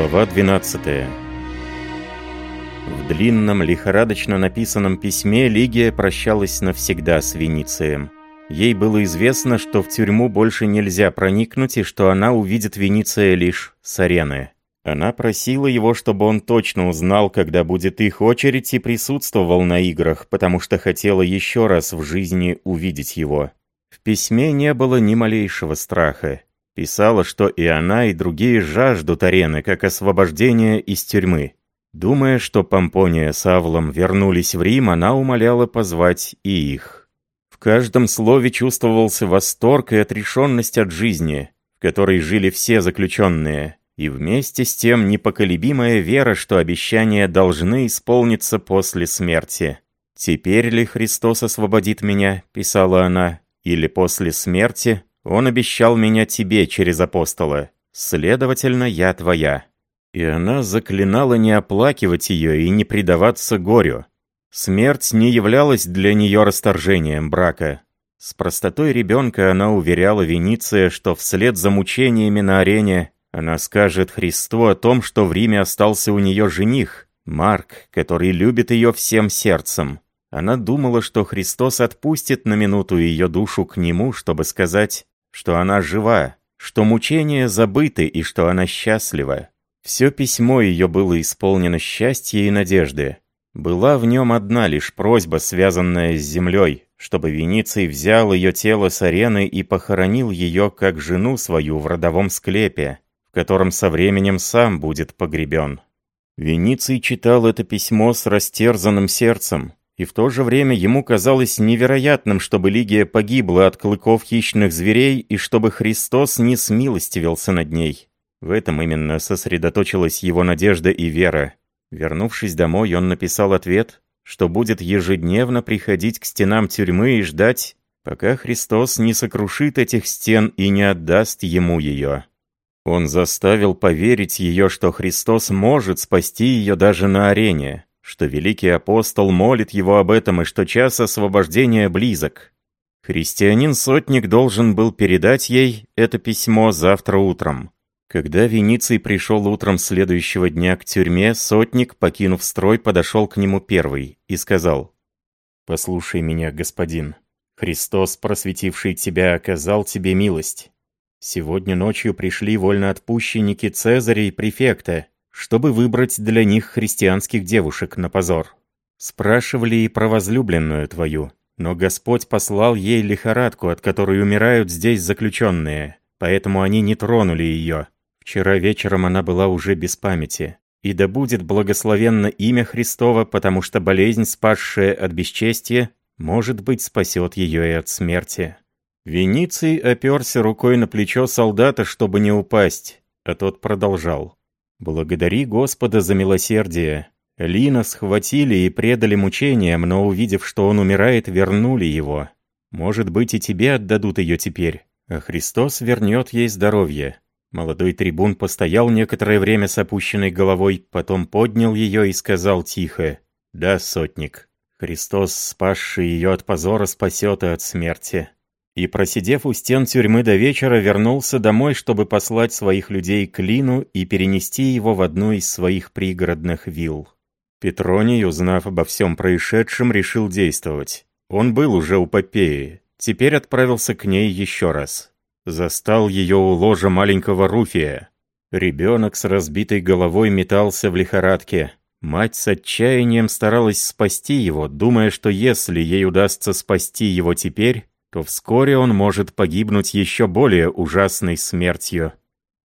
Глава 12 В длинном, лихорадочно написанном письме Лигия прощалась навсегда с Веницием. Ей было известно, что в тюрьму больше нельзя проникнуть и что она увидит Вениция лишь с арены. Она просила его, чтобы он точно узнал, когда будет их очередь, и присутствовал на играх, потому что хотела еще раз в жизни увидеть его. В письме не было ни малейшего страха. Писала, что и она, и другие жаждут арены, как освобождения из тюрьмы. Думая, что Помпония с Авлом вернулись в Рим, она умоляла позвать и их. В каждом слове чувствовался восторг и отрешенность от жизни, в которой жили все заключенные, и вместе с тем непоколебимая вера, что обещания должны исполниться после смерти. «Теперь ли Христос освободит меня?» — писала она. «Или после смерти он обещал меня тебе через апостола. Следовательно, я твоя». И она заклинала не оплакивать ее и не предаваться горю. Смерть не являлась для нее расторжением брака. С простотой ребенка она уверяла Вениция, что вслед за мучениями на арене она скажет Христу о том, что в Риме остался у нее жених, Марк, который любит ее всем сердцем. Она думала, что Христос отпустит на минуту ее душу к нему, чтобы сказать что она жива, что мучения забыты и что она счастлива. Все письмо ее было исполнено счастья и надежды. Была в нем одна лишь просьба, связанная с землей, чтобы Вениций взял ее тело с арены и похоронил ее как жену свою в родовом склепе, в котором со временем сам будет погребен. Вениций читал это письмо с растерзанным сердцем, и в то же время ему казалось невероятным, чтобы Лигия погибла от клыков хищных зверей и чтобы Христос не смилостивился над ней. В этом именно сосредоточилась его надежда и вера. Вернувшись домой, он написал ответ, что будет ежедневно приходить к стенам тюрьмы и ждать, пока Христос не сокрушит этих стен и не отдаст ему ее. Он заставил поверить ее, что Христос может спасти ее даже на арене, что великий апостол молит его об этом и что час освобождения близок. Христианин-сотник должен был передать ей это письмо завтра утром. Когда Вениций пришел утром следующего дня к тюрьме, сотник, покинув строй, подошел к нему первый и сказал, «Послушай меня, господин. Христос, просветивший тебя, оказал тебе милость. Сегодня ночью пришли вольноотпущенники Цезаря и префекта, чтобы выбрать для них христианских девушек на позор. Спрашивали и про возлюбленную твою, но Господь послал ей лихорадку, от которой умирают здесь заключенные, поэтому они не тронули ее. Вчера вечером она была уже без памяти. И да будет благословенно имя Христово, потому что болезнь, спасшая от бесчестия, может быть, спасет ее и от смерти». Вениций оперся рукой на плечо солдата, чтобы не упасть, а тот продолжал. «Благодари Господа за милосердие. Лина схватили и предали мучениям, но, увидев, что он умирает, вернули его. Может быть, и тебе отдадут ее теперь, а Христос вернет ей здоровье». Молодой трибун постоял некоторое время с опущенной головой, потом поднял ее и сказал тихо, «Да, сотник, Христос, спасший ее от позора, спасет и от смерти» и, просидев у стен тюрьмы до вечера, вернулся домой, чтобы послать своих людей к Лину и перенести его в одну из своих пригородных вилл. Петроний, узнав обо всем происшедшем, решил действовать. Он был уже у Попеи, теперь отправился к ней еще раз. Застал ее у ложа маленького Руфия. Ребенок с разбитой головой метался в лихорадке. Мать с отчаянием старалась спасти его, думая, что если ей удастся спасти его теперь, то вскоре он может погибнуть еще более ужасной смертью.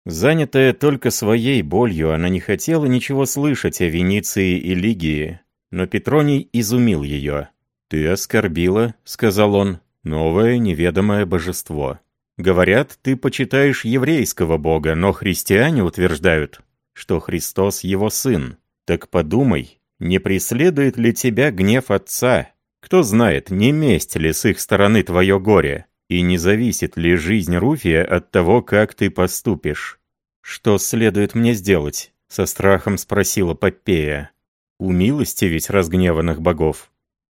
Занятая только своей болью, она не хотела ничего слышать о Венеции и Лигии, но Петроний изумил ее. «Ты оскорбила», — сказал он, — «новое неведомое божество. Говорят, ты почитаешь еврейского бога, но христиане утверждают, что Христос его сын. Так подумай, не преследует ли тебя гнев Отца, кто знает, не месть ли с их стороны твое горе, и не зависит ли жизнь Руфия от того, как ты поступишь. «Что следует мне сделать?» — со страхом спросила Попея. «У милости ведь разгневанных богов.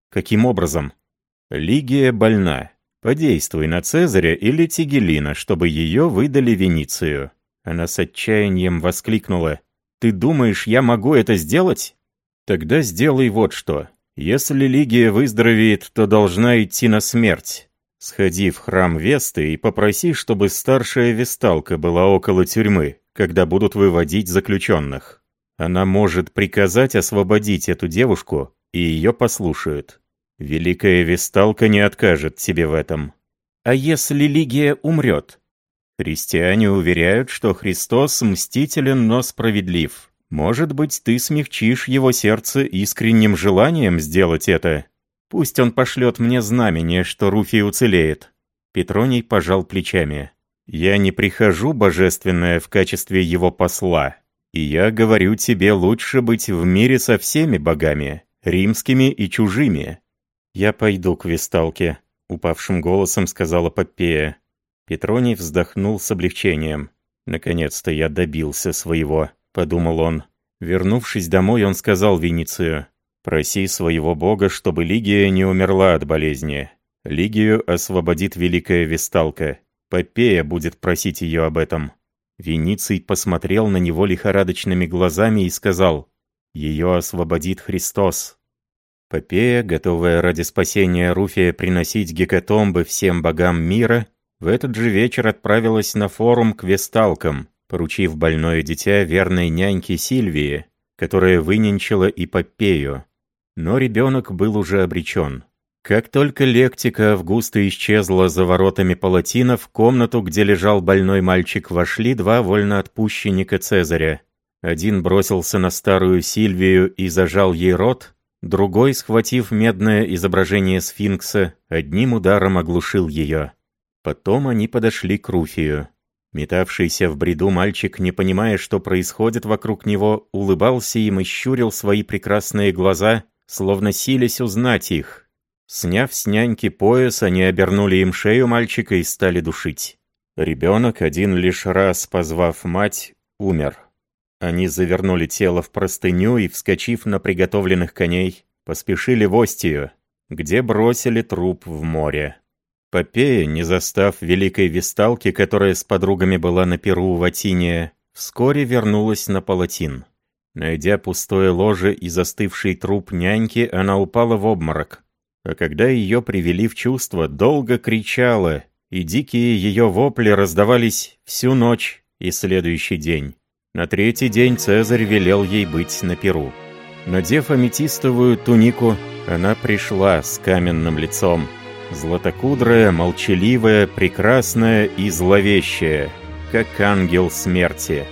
Каким образом?» «Лигия больна. Подействуй на Цезаря или Тигелина, чтобы ее выдали Веницию». Она с отчаянием воскликнула. Ты думаешь, я могу это сделать? Тогда сделай вот что. Если Лигия выздоровеет, то должна идти на смерть. Сходи в храм Весты и попроси, чтобы старшая Весталка была около тюрьмы, когда будут выводить заключенных. Она может приказать освободить эту девушку, и ее послушают. Великая Весталка не откажет тебе в этом. А если Лигия умрет? Христиане уверяют, что Христос мстителен, но справедлив. Может быть, ты смягчишь его сердце искренним желанием сделать это? Пусть он пошлет мне знамение, что Руфий уцелеет». Петроний пожал плечами. «Я не прихожу, божественное, в качестве его посла. И я говорю тебе, лучше быть в мире со всеми богами, римскими и чужими». «Я пойду к Весталке», — упавшим голосом сказала Попея. Петроний вздохнул с облегчением. «Наконец-то я добился своего», — подумал он. Вернувшись домой, он сказал Веницию, «Проси своего бога, чтобы Лигия не умерла от болезни. Лигию освободит Великая Весталка. Попея будет просить ее об этом». Вениций посмотрел на него лихорадочными глазами и сказал, «Ее освободит Христос». Попея, готовая ради спасения Руфия приносить гекатомбы всем богам мира, в этот же вечер отправилась на форум к весталкам, поручив больное дитя верной няньке Сильвии, которая выненчила и Попею. Но ребенок был уже обречен. Как только лектика Августа исчезла за воротами палатина, в комнату, где лежал больной мальчик, вошли два вольноотпущенника Цезаря. Один бросился на старую Сильвию и зажал ей рот, другой, схватив медное изображение сфинкса, одним ударом оглушил ее. Потом они подошли к Руфию. Метавшийся в бреду мальчик, не понимая, что происходит вокруг него, улыбался им и щурил свои прекрасные глаза, словно силясь узнать их. Сняв с няньки пояс, они обернули им шею мальчика и стали душить. Ребенок, один лишь раз позвав мать, умер. Они завернули тело в простыню и, вскочив на приготовленных коней, поспешили в Остию, где бросили труп в море. Попея, не застав великой весталки, которая с подругами была на Перу в Атине, вскоре вернулась на палатин. Найдя пустое ложе и застывший труп няньки, она упала в обморок. А когда ее привели в чувство, долго кричала, и дикие ее вопли раздавались всю ночь и следующий день. На третий день Цезарь велел ей быть на Перу. Надев аметистовую тунику, она пришла с каменным лицом, Златокудрая, молчаливая, прекрасная и зловещая, как ангел смерти.